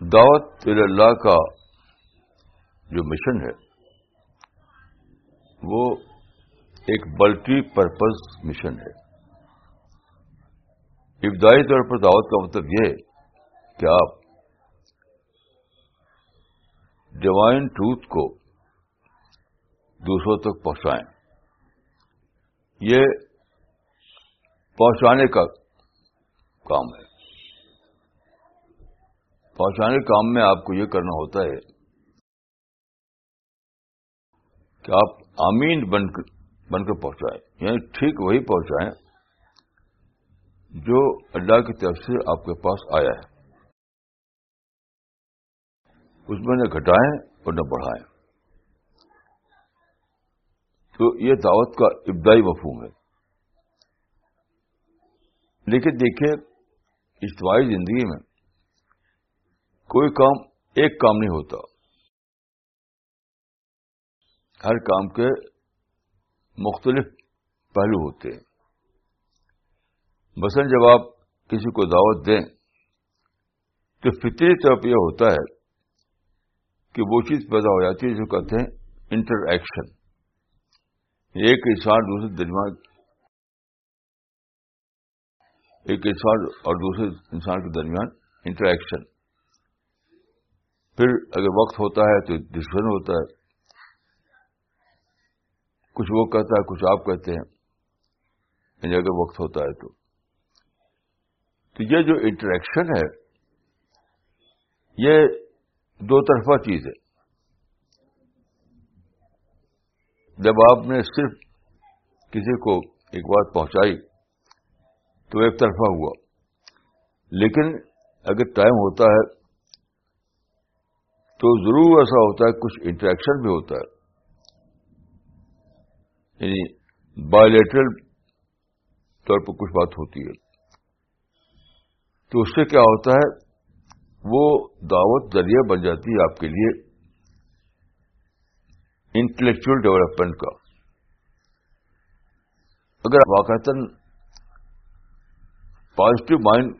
دعوت اللہ کا جو مشن ہے، وہ ایک ملٹی پرپز مشن ہے۔ ابتدائی طور پر دعوت کا مطلب یہ ہے کہ آپ ڈیوائن ٹروتھ کو دوسروں تک پہنچائیں۔ یہ پہنچانے کا کام ہے۔ پہنچانے کام میں آپ کو یہ کرنا ہوتا ہے کہ آپ آمین بن کر بن کر پہنچائیں۔ یعنی ٹھیک وہی پہنچائیں جو اللہ کی طرف سے آپ کے پاس آیا ہے۔ اس میں نہ گھٹائیں اور نہ بڑھائیں۔ تو یہ دعوت کا ابدائی مفہوم ہے۔ لیکن دیکھیں، اجتماعی زندگی میں کوئی کام ایک کام نہیں ہوتا۔ ہر کام کے مختلف پہلو ہوتے ہیں۔ مثلاً جب آپ کسی کو دعوت دیں تو فطری طور پہ یہ ہوتا ہے کہ وہ چیز پیدا ہو جاتی ہے جو کہتے ہیں انٹر ایکشن ایک انسان دوسرے درمیان ایک انسان اور دوسرے انسان کے درمیان انٹریکشن۔ پھر اگر وقت ہوتا ہے تو ڈسکشن ہوتا ہے۔ کچھ وہ کہتا ہے، کچھ آپ کہتے ہیں۔ یعنی اگر وقت ہوتا ہے تو۔ تو یہ جو انٹریکشن ہے، یہ دو طرفہ چیز ہے۔ جب آپ نے صرف کسی کو ایک بات پہنچائی، تو ایک طرفہ ہوا۔ لیکن اگر ٹائم ہوتا ہے تو ضرور ایسا ہوتا ہے، کچھ انٹریکشن بھی ہوتا ہے۔ یعنی بایولیٹرل طور پر کچھ بات ہوتی ہے۔ تو اس سے کیا ہوتا ہے، وہ دعوت ذریعہ بن جاتی ہے آپ کے لیے انٹلیکچل ڈیولپمنٹ کا۔ اگر واقعات پازیٹو مائنڈ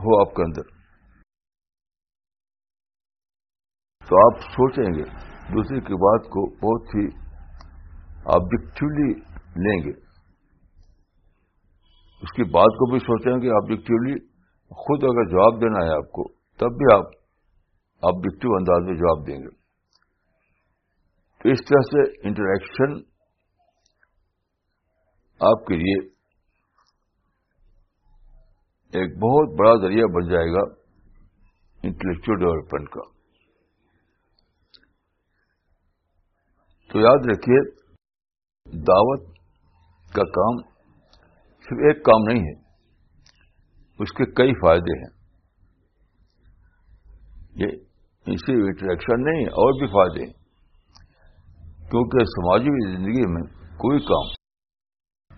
ہو آپ کے اندر تو آپ سوچیں گے دوسرے کی بات کو بہت ہی آبجیکٹولی لیں گے۔ اس کی بات کو بھی سوچیں گے آبجیکٹولی خود اگر جواب دینا ہے آپ کو، تب بھی آپ آبجیکٹو انداز میں جواب دیں گے۔ تو اس طرح سے انٹریکشن آپ کے لیے ایک بہت بڑا ذریعہ بن جائے گا۔ انٹلیکچل ڈیولپمنٹ کا۔ تو یاد رکھیے، دعوت کا کام صرف ایک کام نہیں ہے، اس کے کئی فائدے ہیں۔ یہ اسی انٹریکشن نہیں اور بھی فائدے ہیں۔ کیونکہ سماجی زندگی میں کوئی کام،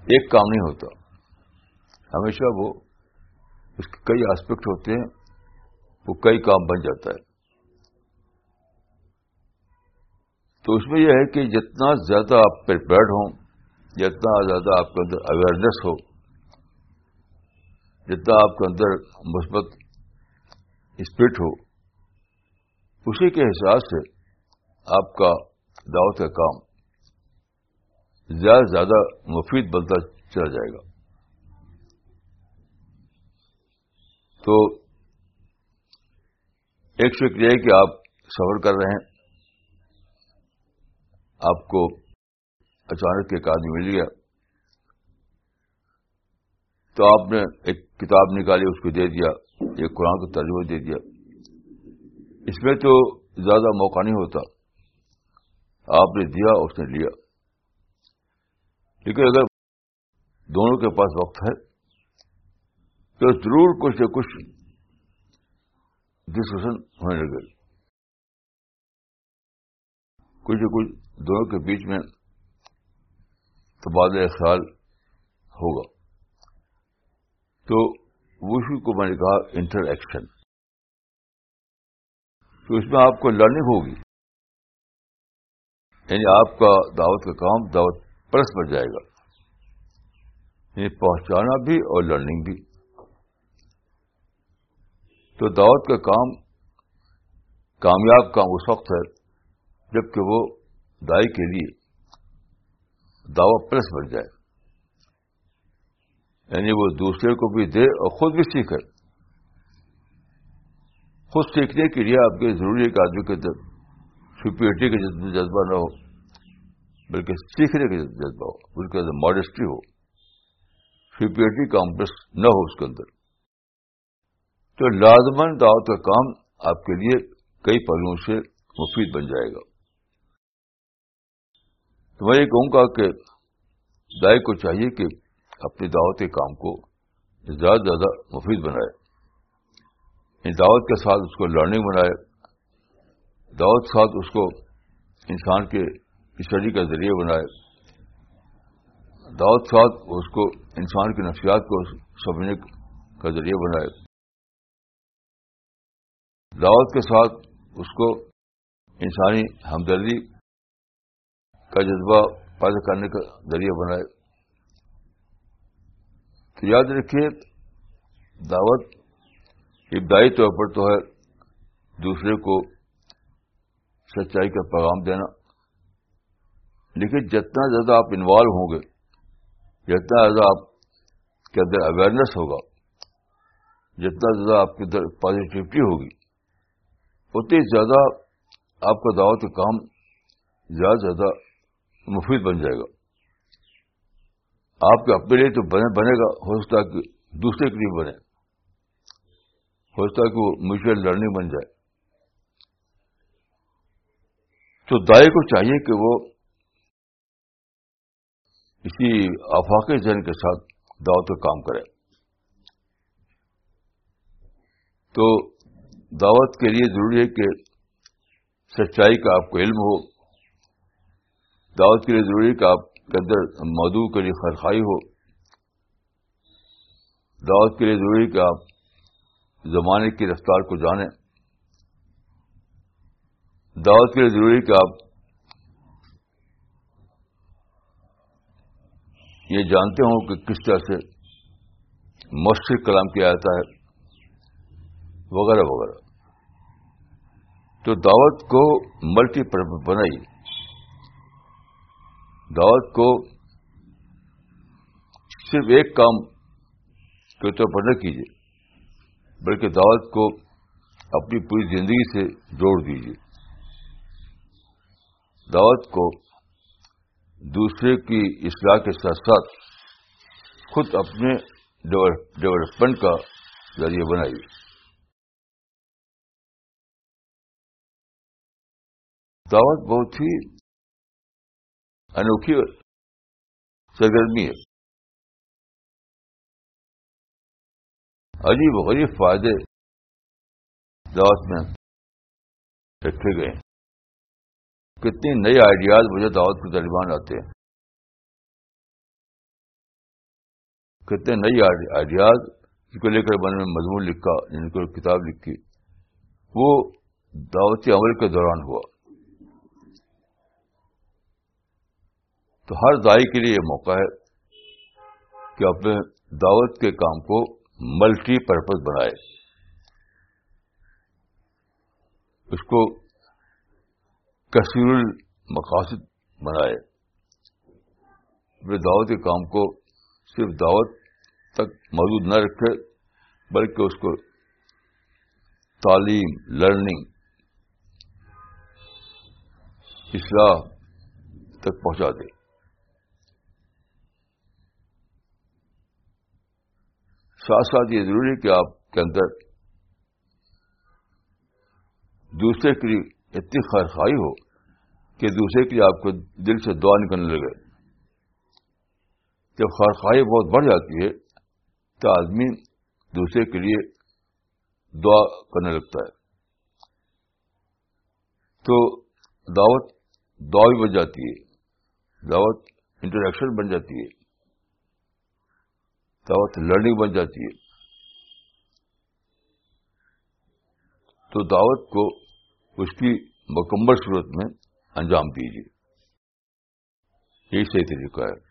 ایک کام نہیں ہوتا۔ ہمیشہ وہ اس کے کئی آسپیکٹ ہوتے ہیں، وہ کئی کام بن جاتا ہے۔ تو اس میں یہ ہے کہ جتنا زیادہ آپ پریپیئرڈ ہوں، جتنا زیادہ آپ کے اندر اویئرنیس ہو، جتنا آپ کے اندر مثبت اسپرٹ ہو، اسی کے حساب سے آپ کا دعوت کا کام زیادہ سے زیادہ مفید بنتا چلا جائے گا۔ تو ایک فکر یہ کہ آپ سفر کر رہے ہیں۔ آپ کو اچانک ایک آدمی مل گیا تو آپ نے ایک کتاب نکالی، اس کو دے دیا، ایک قرآن کو ترجمہ دے دیا۔ اس میں تو زیادہ موقع نہیں ہوتا۔ آپ نے دیا، اس نے لیا۔ لیکن اگر دونوں کے پاس وقت ہے، تو ضرور کچھ نہ کچھ ڈسکشن ہونے لگے۔ کچھ نہ کچھ دونوں کے بیچ میں تبادلہ خیال ہوگا۔ تو وشو کو میں نے کہا انٹر ایکشن۔ تو اس میں آپ کو لرننگ ہوگی۔ یعنی آپ کا دعوت کا کام دعوت پرس بڑھ جائے گا۔ یعنی پہنچانا بھی اور لرننگ بھی۔ تو دعوت کا کام کامیاب کام اس وقت ہے جبکہ وہ دائی کے لیے دعوی پلس بن جائے۔ یعنی وہ دوسرے کو بھی دے اور خود بھی سیکھے۔ خود سیکھنے کے لیے آپ کے ضروری ہے کہ آدمی کے اندر سپیورٹی کا جذبہ نہ ہو، بلکہ سیکھنے کا جذبہ ہو اس کے اندر ماڈسٹی ہو۔ سپیورٹی کامپلیکس نہ ہو اس کے اندر۔ تو لازمن دعوت کا کام آپ کے لیے کئی پہلوؤں سے مفید بن جائے گا۔ تو میں یہ کہوں گا کہ دائی کو چاہیے کہ اپنی دعوت کے کام کو زیادہ سے زیادہ مفید بنائے۔ ان دعوت کے ساتھ اس کو لرننگ بنائے۔ دعوت کے ساتھ اس کو انسان کے اسٹڈی کا ذریعہ بنائے۔ دعوت کے ساتھ اس کو انسان کی نفسیات کو سمجھنے کا ذریعہ بنائے۔ دعوت کے ساتھ اس کو انسانی ہمدردی کا جذبہ پیدا کرنے کا ذریعہ بنائے تو یاد رکھیے، دعوت ابتدائی طور پر تو ہے دوسرے کو سچائی کا پیغام دینا۔ لیکن جتنا زیادہ آپ انوالو ہوں گے، جتنا زیادہ آپ کے اندر اویئرنیس ہوگا، جتنا زیادہ آپ کے اندر پازیٹیوٹی ہوگی، اتنی زیادہ آپ کا دعوت کا کام زیادہ زیادہ مفید بن جائے گا۔ آپ کے اپنے لیے تو بنے بنے گا، ہو سکتا ہے کہ دوسرے کے لیے بنے۔ ہو سکتا ہے کہ وہ میوچل لرننگ بن جائے۔ تو دائیں کو چاہیے کہ وہ اسی آفاقی ذہن کے ساتھ دعوت کا کام کرے۔ تو دعوت کے لیے ضروری ہے کہ سچائی کا آپ کو علم ہو۔ دعوت کے لیے ضروری کہ آپ کے اندر مدعو کے لیے خرخائی ہو۔ دعوت کے لیے ضروری کہ آپ زمانے کی رفتار کو جانیں۔ دعوت کے لیے ضروری کہ آپ یہ جانتے ہوں کہ کس طرح سے مشرق کلام کیا جاتا ہے، وغیرہ وغیرہ۔ تو دعوت کو ملٹی پرپز بنائی۔ دعوت کو صرف ایک کام کے طور پر نہ کیجیے، بلکہ دعوت کو اپنی پوری زندگی سے جوڑ دیجیے۔ دعوت کو دوسرے کی اصلاح کے ساتھ ساتھ خود اپنے ڈیولپمنٹ کا ذریعہ بنائیے۔ دعوت بہت ہی انوکھی سرگرمی ہے۔ عجیب غریب فائدے دعوت میں رکھے گئے۔ کتنی نئی آئیڈیاز مجھے دعوت کے طالبان آتے ہیں۔ کتنے نئی آئیڈیاز جن کو لے کر میں نے مضمون لکھا، جن کو کتاب لکھی۔ وہ دعوتی عمل کے دوران ہوا۔ تو ہر دائی کے لیے یہ موقع ہے کہ اپنے دعوت کے کام کو ملٹی پرپز بنائے۔ اس کو کثیر المقاصد بنائے۔ اپنے دعوت کے کام کو صرف دعوت تک موجود نہ رکھے، بلکہ اس کو تعلیم لرننگ اصلاح تک پہنچا دے۔ ساتھ ساتھ یہ ضروری ہے کہ آپ کے اندر دوسرے کے لیے اتنی خرخائی ہو کہ دوسرے کے لیے آپ کو دل سے دعا نکلنے لگے۔ جب خرخائی بہت بڑھ جاتی ہے تو آدمی دوسرے کے لیے دعا کرنے لگتا ہے۔ تو دعوت دعا بھی بن جاتی ہے۔ دعوت انٹریکشن بن جاتی ہے۔ دعوت لرننگ بن جاتی ہے۔ تو دعوت کو اس کی مکمل صورت میں انجام دیجیے۔ یہی صحیح طریقہ ہے۔